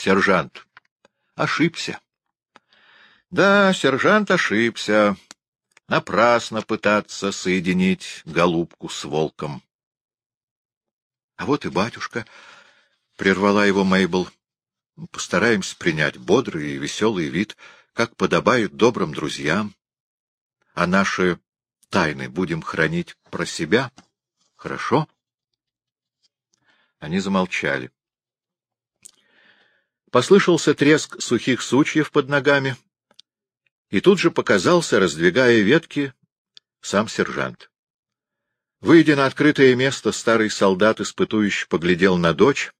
сержант ошибся. Да, сержант ошибся. Напрасно пытаться соединить голубку с волком. — А вот и батюшка, — прервала его Мейбл. — Постараемся принять бодрый и веселый вид, как подобает добрым друзьям. А наши тайны будем хранить про себя. Хорошо? Они замолчали. Послышался треск сухих сучьев под ногами, и тут же показался, раздвигая ветки, сам сержант. Выйдя на открытое место, старый солдат испытующе поглядел на дочь,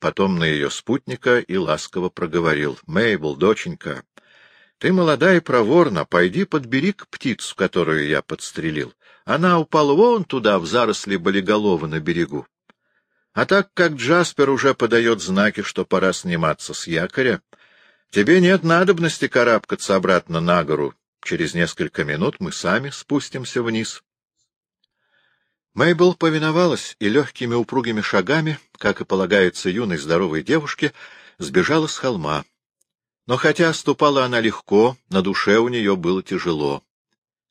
потом на ее спутника и ласково проговорил. — Мейбл, доченька, ты молодая и проворна, пойди подбери к птицу, которую я подстрелил. Она упала вон туда, в заросли болиголова на берегу. А так как Джаспер уже подает знаки, что пора сниматься с якоря, тебе нет надобности карабкаться обратно на гору. Через несколько минут мы сами спустимся вниз. Мейбл повиновалась и легкими упругими шагами, как и полагается юной здоровой девушке, сбежала с холма. Но хотя ступала она легко, на душе у нее было тяжело.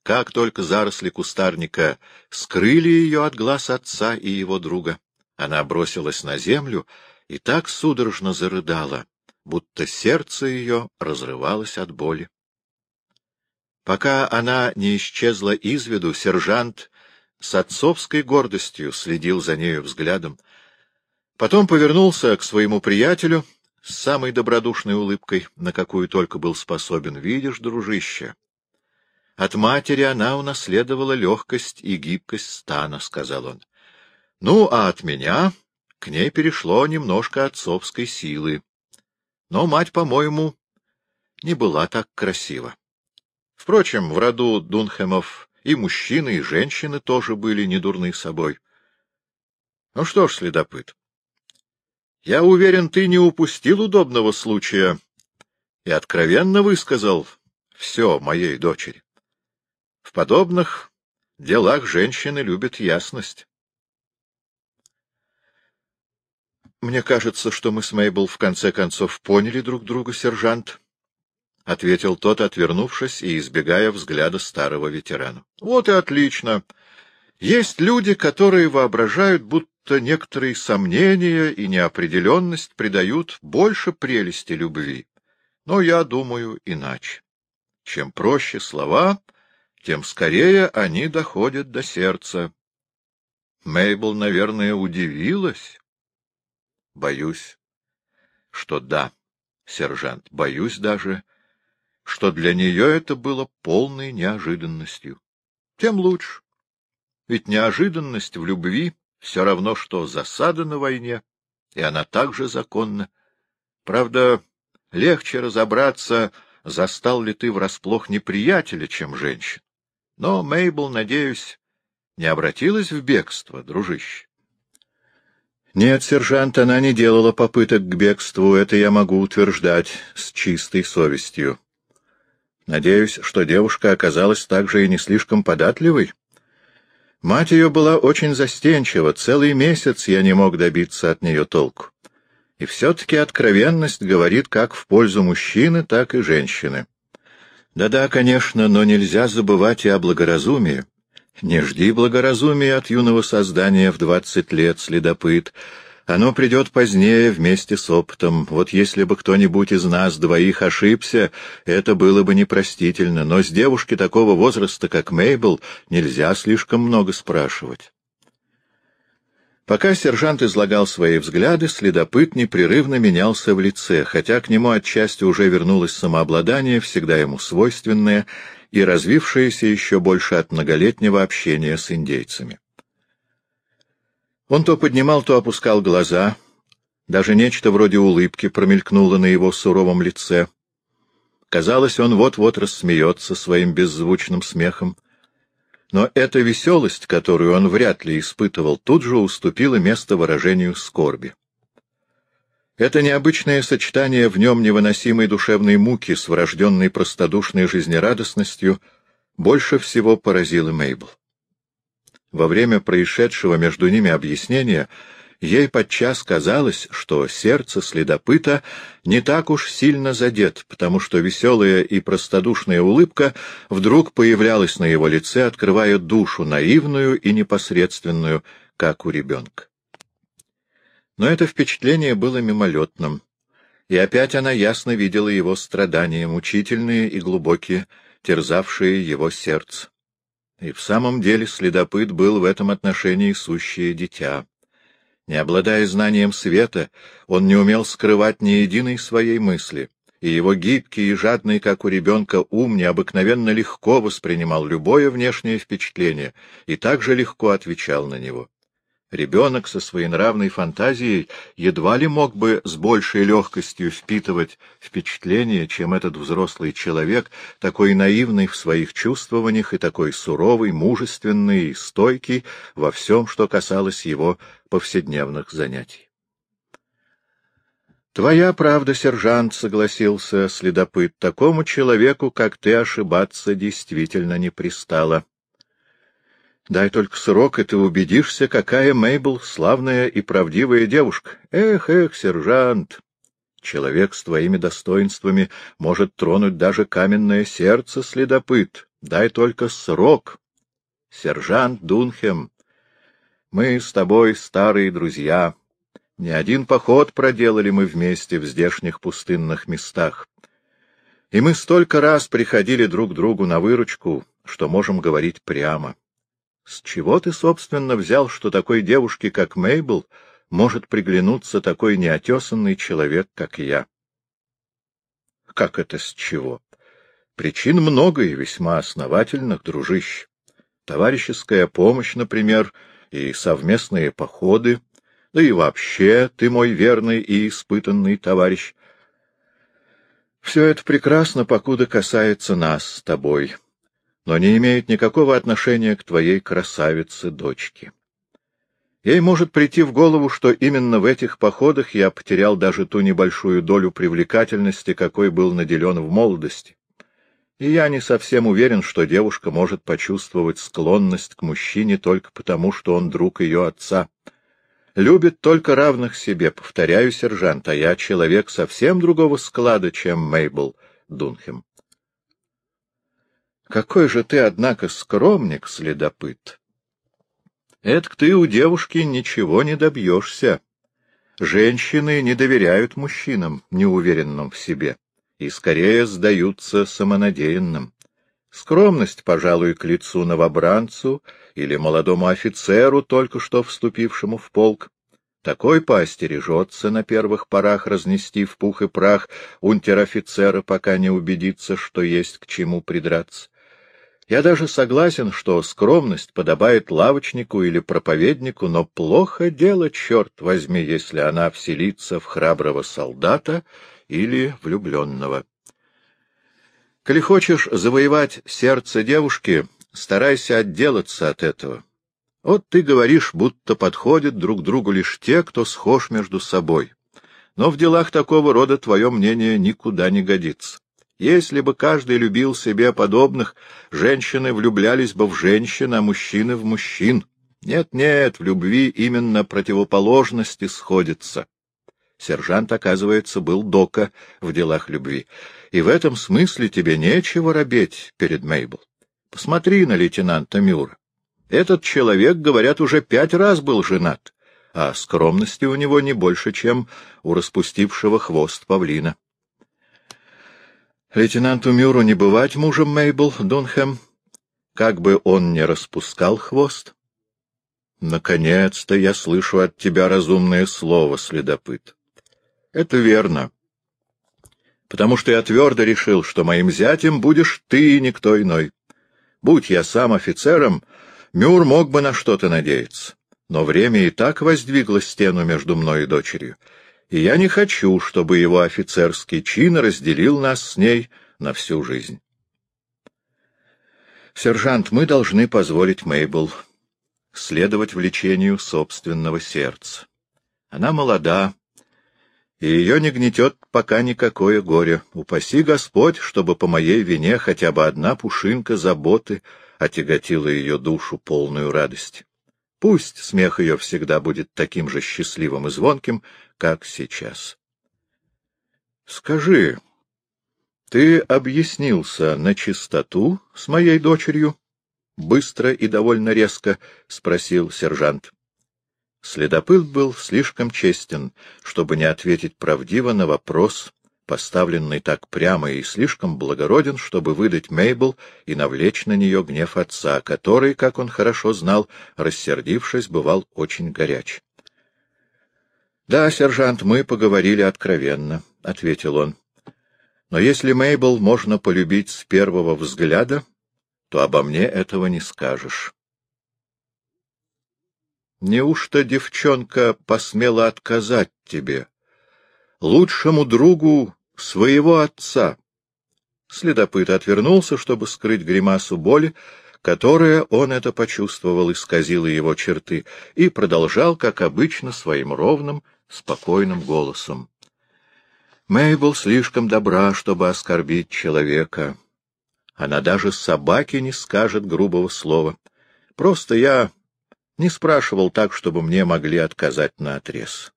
Как только заросли кустарника скрыли ее от глаз отца и его друга, она бросилась на землю и так судорожно зарыдала, будто сердце ее разрывалось от боли. Пока она не исчезла из виду, сержант с отцовской гордостью следил за нею взглядом. Потом повернулся к своему приятелю с самой добродушной улыбкой, на какую только был способен. — Видишь, дружище, от матери она унаследовала легкость и гибкость стана, — сказал он. Ну, а от меня к ней перешло немножко отцовской силы. Но мать, по-моему, не была так красива. Впрочем, в роду Дунхемов и мужчины, и женщины тоже были недурны собой. Ну что ж, следопыт, я уверен, ты не упустил удобного случая и откровенно высказал все моей дочери. В подобных делах женщины любят ясность. Мне кажется, что мы с Мейбл в конце концов поняли друг друга, сержант, — ответил тот, отвернувшись и избегая взгляда старого ветерана. — Вот и отлично. Есть люди, которые воображают, будто некоторые сомнения и неопределенность придают больше прелести любви. Но я думаю иначе. Чем проще слова, тем скорее они доходят до сердца. Мейбл, наверное, удивилась. Боюсь, что да, сержант, боюсь даже, что для нее это было полной неожиданностью. Тем лучше. Ведь неожиданность в любви все равно, что засада на войне, и она также законна. Правда, легче разобраться, застал ли ты врасплох неприятеля, чем женщин. Но Мейбл, надеюсь, не обратилась в бегство, дружище. Нет, сержант, она не делала попыток к бегству, это я могу утверждать с чистой совестью. Надеюсь, что девушка оказалась также и не слишком податливой. Мать ее была очень застенчива, целый месяц я не мог добиться от нее толку. И все-таки откровенность говорит как в пользу мужчины, так и женщины. Да-да, конечно, но нельзя забывать и о благоразумии. Не жди благоразумия от юного создания в двадцать лет, следопыт. Оно придет позднее вместе с опытом. Вот если бы кто-нибудь из нас двоих ошибся, это было бы непростительно. Но с девушки такого возраста, как Мейбл, нельзя слишком много спрашивать. Пока сержант излагал свои взгляды, следопыт непрерывно менялся в лице, хотя к нему отчасти уже вернулось самообладание, всегда ему свойственное, и развившееся еще больше от многолетнего общения с индейцами. Он то поднимал, то опускал глаза, даже нечто вроде улыбки промелькнуло на его суровом лице. Казалось, он вот-вот рассмеется своим беззвучным смехом. Но эта веселость, которую он вряд ли испытывал, тут же уступила место выражению скорби. Это необычное сочетание в нем невыносимой душевной муки с врожденной простодушной жизнерадостностью больше всего поразило Мейбл. Во время происшедшего между ними объяснения Ей подчас казалось, что сердце следопыта не так уж сильно задет, потому что веселая и простодушная улыбка вдруг появлялась на его лице, открывая душу наивную и непосредственную, как у ребенка. Но это впечатление было мимолетным, и опять она ясно видела его страдания, мучительные и глубокие, терзавшие его сердце. И в самом деле следопыт был в этом отношении сущее дитя. Не обладая знанием света, он не умел скрывать ни единой своей мысли, и его гибкий и жадный, как у ребенка, ум необыкновенно легко воспринимал любое внешнее впечатление и также легко отвечал на него. Ребенок со своей нравной фантазией едва ли мог бы с большей легкостью впитывать впечатления, чем этот взрослый человек, такой наивный в своих чувствованиях и такой суровый, мужественный и стойкий во всем, что касалось его повседневных занятий. «Твоя правда, сержант», — согласился следопыт, — «такому человеку, как ты, ошибаться действительно не пристало». Дай только срок, и ты убедишься, какая Мейбл славная и правдивая девушка. Эх, эх, сержант! Человек с твоими достоинствами может тронуть даже каменное сердце следопыт. Дай только срок. Сержант Дунхем, мы с тобой старые друзья. Не один поход проделали мы вместе в здешних пустынных местах. И мы столько раз приходили друг другу на выручку, что можем говорить прямо. С чего ты, собственно, взял, что такой девушке, как Мейбл, может приглянуться такой неотесанный человек, как я? Как это с чего? Причин много и весьма основательных, дружище. Товарищеская помощь, например, и совместные походы, да и вообще ты мой верный и испытанный товарищ. Все это прекрасно, покуда касается нас с тобой но не имеет никакого отношения к твоей красавице-дочке. Ей может прийти в голову, что именно в этих походах я потерял даже ту небольшую долю привлекательности, какой был наделен в молодости. И я не совсем уверен, что девушка может почувствовать склонность к мужчине только потому, что он друг ее отца. Любит только равных себе, повторяю, сержант, а я человек совсем другого склада, чем Мейбл Дунхем. Какой же ты, однако, скромник, следопыт! Эдак ты у девушки ничего не добьешься. Женщины не доверяют мужчинам, неуверенным в себе, и скорее сдаются самонадеянным. Скромность, пожалуй, к лицу новобранцу или молодому офицеру, только что вступившему в полк. Такой поостережется на первых порах разнести в пух и прах унтер-офицера, пока не убедится, что есть к чему придраться. Я даже согласен, что скромность подобает лавочнику или проповеднику, но плохо дело, черт возьми, если она вселится в храброго солдата или влюбленного. Коли хочешь завоевать сердце девушки, старайся отделаться от этого. Вот ты говоришь, будто подходят друг другу лишь те, кто схож между собой. Но в делах такого рода твое мнение никуда не годится. Если бы каждый любил себе подобных, женщины влюблялись бы в женщин, а мужчины в мужчин. Нет-нет, в любви именно противоположности сходятся. Сержант, оказывается, был дока в делах любви, и в этом смысле тебе нечего робеть перед Мейбл. Посмотри на лейтенанта Мюра. Этот человек, говорят, уже пять раз был женат, а скромности у него не больше, чем у распустившего хвост павлина. Лейтенанту Мюру не бывать мужем Мейбл, Дунхэм, как бы он ни распускал хвост. Наконец-то я слышу от тебя разумное слово, следопыт. Это верно. Потому что я твердо решил, что моим зятем будешь ты и никто иной. Будь я сам офицером, Мюр мог бы на что-то надеяться. Но время и так воздвигло стену между мной и дочерью и я не хочу, чтобы его офицерский чин разделил нас с ней на всю жизнь. Сержант, мы должны позволить Мейбл следовать влечению собственного сердца. Она молода, и ее не гнетет пока никакое горе. Упаси Господь, чтобы по моей вине хотя бы одна пушинка заботы отяготила ее душу полную радости. Пусть смех ее всегда будет таким же счастливым и звонким, как сейчас. — Скажи, ты объяснился на чистоту с моей дочерью? — быстро и довольно резко спросил сержант. Следопыт был слишком честен, чтобы не ответить правдиво на вопрос, поставленный так прямо, и слишком благороден, чтобы выдать Мейбл и навлечь на нее гнев отца, который, как он хорошо знал, рассердившись, бывал очень горяч. — Да, сержант, мы поговорили откровенно, — ответил он. — Но если Мейбл можно полюбить с первого взгляда, то обо мне этого не скажешь. Неужто девчонка посмела отказать тебе, лучшему другу своего отца? Следопыт отвернулся, чтобы скрыть гримасу боли, которая, он это почувствовал, исказила его черты, и продолжал, как обычно, своим ровным, спокойным голосом. Мейбл слишком добра, чтобы оскорбить человека. Она даже собаке не скажет грубого слова. Просто я не спрашивал так, чтобы мне могли отказать на отрез.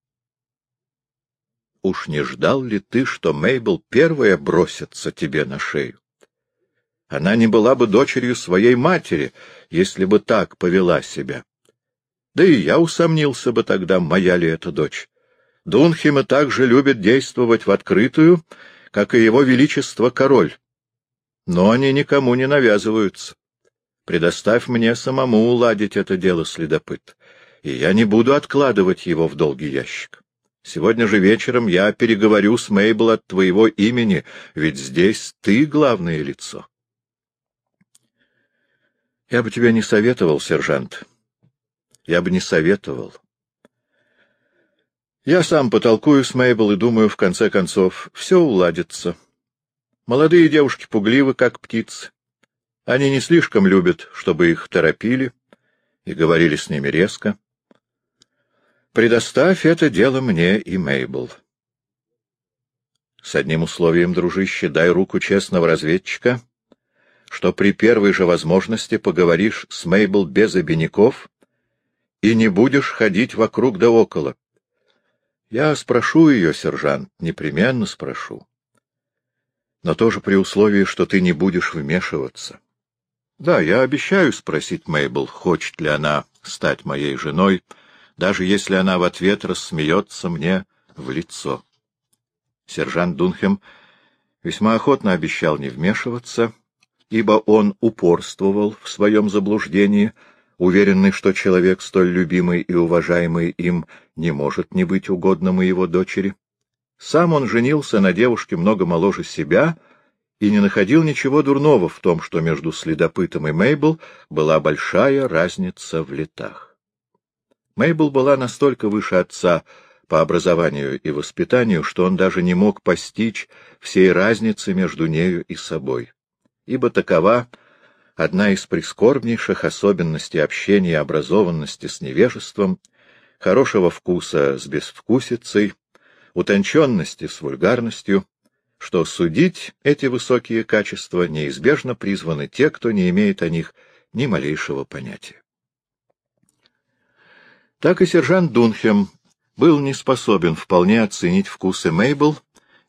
Уж не ждал ли ты, что Мейбл первая бросится тебе на шею? Она не была бы дочерью своей матери, если бы так повела себя. Да и я усомнился бы тогда, моя ли это дочь. Дунхима также любит действовать в открытую, как и его величество король. Но они никому не навязываются. Предоставь мне самому уладить это дело, следопыт, и я не буду откладывать его в долгий ящик. Сегодня же вечером я переговорю с Мейбл от твоего имени, ведь здесь ты главное лицо. Я бы тебе не советовал, сержант. Я бы не советовал. Я сам потолкую с Мейбл и думаю, в конце концов, все уладится. Молодые девушки пугливы, как птицы. Они не слишком любят, чтобы их торопили и говорили с ними резко. Предоставь это дело мне и Мейбл. С одним условием, дружище, дай руку честного разведчика, что при первой же возможности поговоришь с Мейбл без обиняков и не будешь ходить вокруг да около. Я спрошу ее, сержант, непременно спрошу. Но тоже при условии, что ты не будешь вмешиваться. Да, я обещаю спросить Мейбл, хочет ли она стать моей женой, даже если она в ответ рассмеется мне в лицо. Сержант Дунхем весьма охотно обещал не вмешиваться, ибо он упорствовал в своем заблуждении, уверенный, что человек, столь любимый и уважаемый им, не может не быть угодным его дочери. Сам он женился на девушке много моложе себя и не находил ничего дурного в том, что между следопытом и Мейбл была большая разница в летах. Мейбл была настолько выше отца по образованию и воспитанию, что он даже не мог постичь всей разницы между нею и собой, ибо такова одна из прискорбнейших особенностей общения и образованности с невежеством, хорошего вкуса с безвкусицей, утонченности с вульгарностью, что судить эти высокие качества неизбежно призваны те, кто не имеет о них ни малейшего понятия. Так и сержант Дунхем был не способен вполне оценить вкусы Мейбл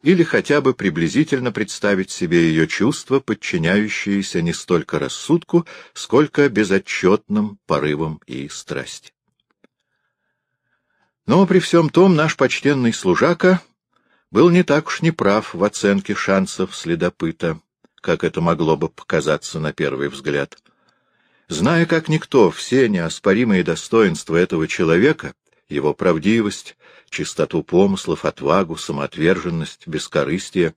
или хотя бы приблизительно представить себе ее чувства, подчиняющиеся не столько рассудку, сколько безотчетным порывам и страсти. Но при всем том наш почтенный служака был не так уж неправ в оценке шансов следопыта, как это могло бы показаться на первый взгляд. Зная как никто все неоспоримые достоинства этого человека, его правдивость, чистоту помыслов, отвагу, самоотверженность, бескорыстие,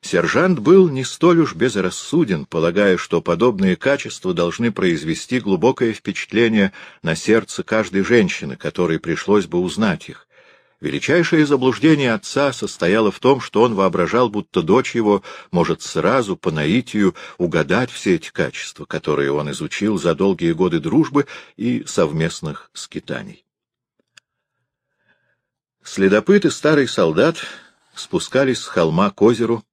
сержант был не столь уж безрассуден, полагая, что подобные качества должны произвести глубокое впечатление на сердце каждой женщины, которой пришлось бы узнать их, Величайшее заблуждение отца состояло в том, что он воображал, будто дочь его может сразу по наитию угадать все эти качества, которые он изучил за долгие годы дружбы и совместных скитаний. Следопыт и старый солдат спускались с холма к озеру,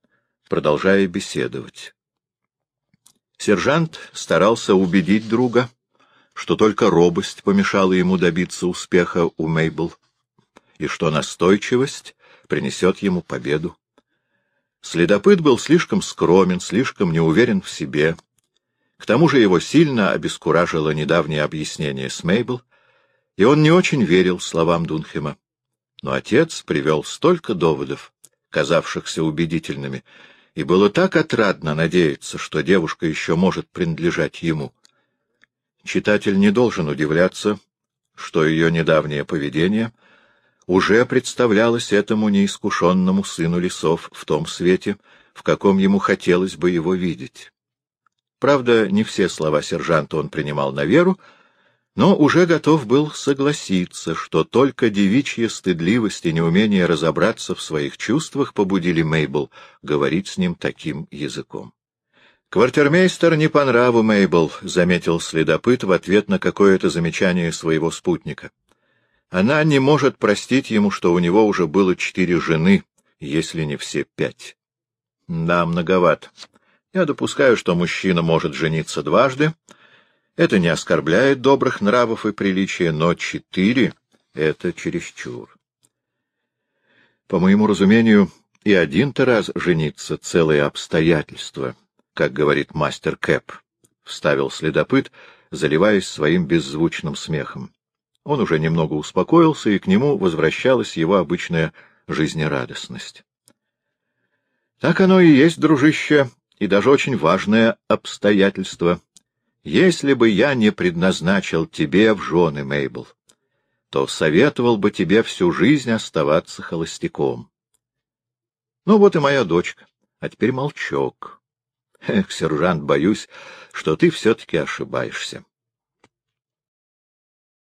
продолжая беседовать. Сержант старался убедить друга, что только робость помешала ему добиться успеха у Мейбл, и что настойчивость принесет ему победу. Следопыт был слишком скромен, слишком неуверен в себе. К тому же его сильно обескуражило недавнее объяснение с Мейбл, и он не очень верил словам Дунхема. Но отец привел столько доводов, казавшихся убедительными, и было так отрадно надеяться, что девушка еще может принадлежать ему. Читатель не должен удивляться, что ее недавнее поведение уже представлялось этому неискушенному сыну лесов в том свете, в каком ему хотелось бы его видеть. Правда, не все слова сержанта он принимал на веру, но уже готов был согласиться, что только девичья стыдливость и неумение разобраться в своих чувствах побудили Мейбл говорить с ним таким языком. «Квартирмейстер не по нраву, Мейбл», — заметил следопыт в ответ на какое-то замечание своего спутника. «Она не может простить ему, что у него уже было четыре жены, если не все пять». «Да, многовато. Я допускаю, что мужчина может жениться дважды, это не оскорбляет добрых нравов и приличия, но четыре — это чересчур. По моему разумению, и один-то раз жениться — целое обстоятельство, как говорит мастер Кэп, — вставил следопыт, заливаясь своим беззвучным смехом. Он уже немного успокоился, и к нему возвращалась его обычная жизнерадостность. — Так оно и есть, дружище, и даже очень важное обстоятельство, если бы я не предназначил тебе в жены, Мейбл, то советовал бы тебе всю жизнь оставаться холостяком. Ну вот и моя дочка. А теперь молчок. Эх, сержант, боюсь, что ты все-таки ошибаешься.